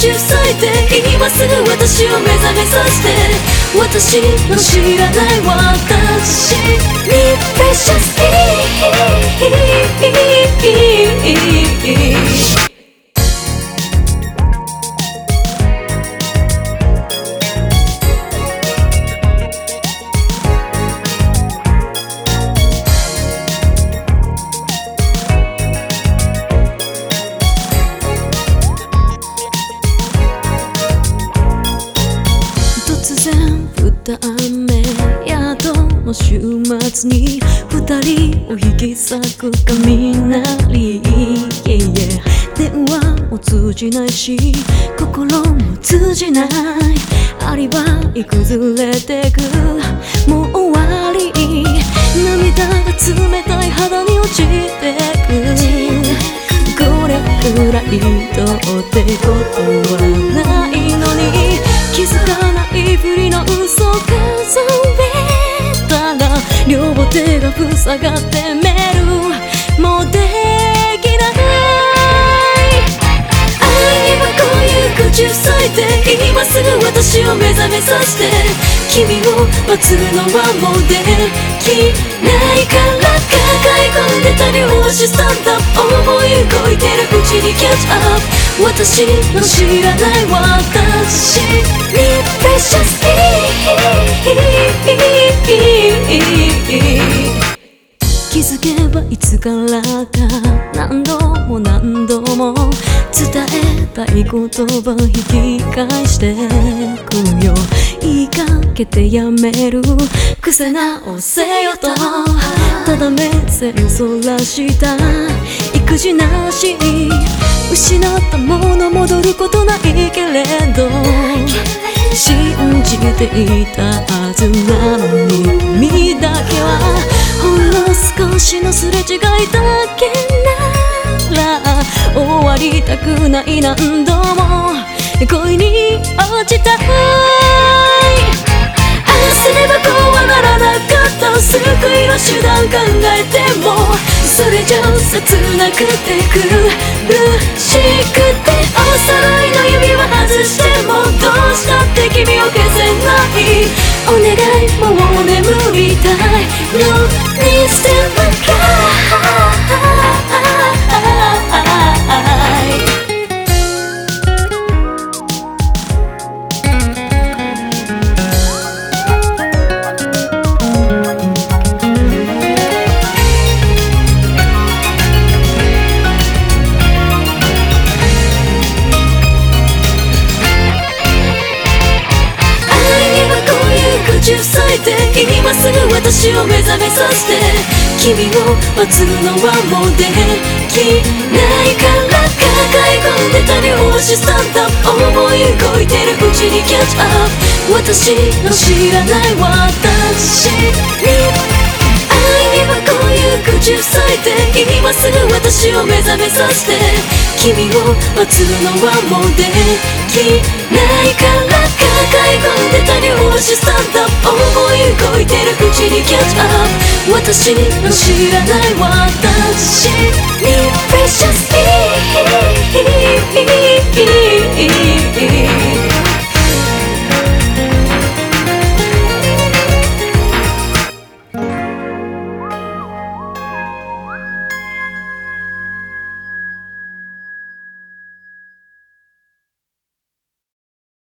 口塞いで今すぐ私を目覚めさせて。私の知らない私に。Precious た雨宿の週末に二人を引き裂く雷、yeah, yeah、電話も通じないし心も通じない。アリバイ崩れてく。もう終わり。涙が冷たい肌に落ちてく。これくらいどうってことは両手が塞がってメールもうできない愛にはこういう口塞いで今すぐ私を目覚めさせて君を待つのはもうできないえ込んでた両足スタンド思い動いてるうちにキャッチアップ私の知らない私に Precious e 気づけばいつからか何度も何度も伝えたい言葉引き返してくよ言いかけてやめる癖直せよとただ目線そらした育児なし。失ったもの戻ることないけれど。信じていたはずなのに。君だけはほんの少しのすれ違いだけなら。終わりたくない何度も。恋に落ちた。手段考えてもそれじゃ切なくて苦しく今すぐ私を目覚めさせて君を待つのはもうできないから抱え込んでた両足スタンド思い動いてるうちにキャッチアップ。私の知らない私に愛にはこういう口塞いで今すぐ私を目覚めさせて。君を待つのはもうできないからしスタンド思い動いてるうちにキャッチアップ。私の知らない私に。Precious. e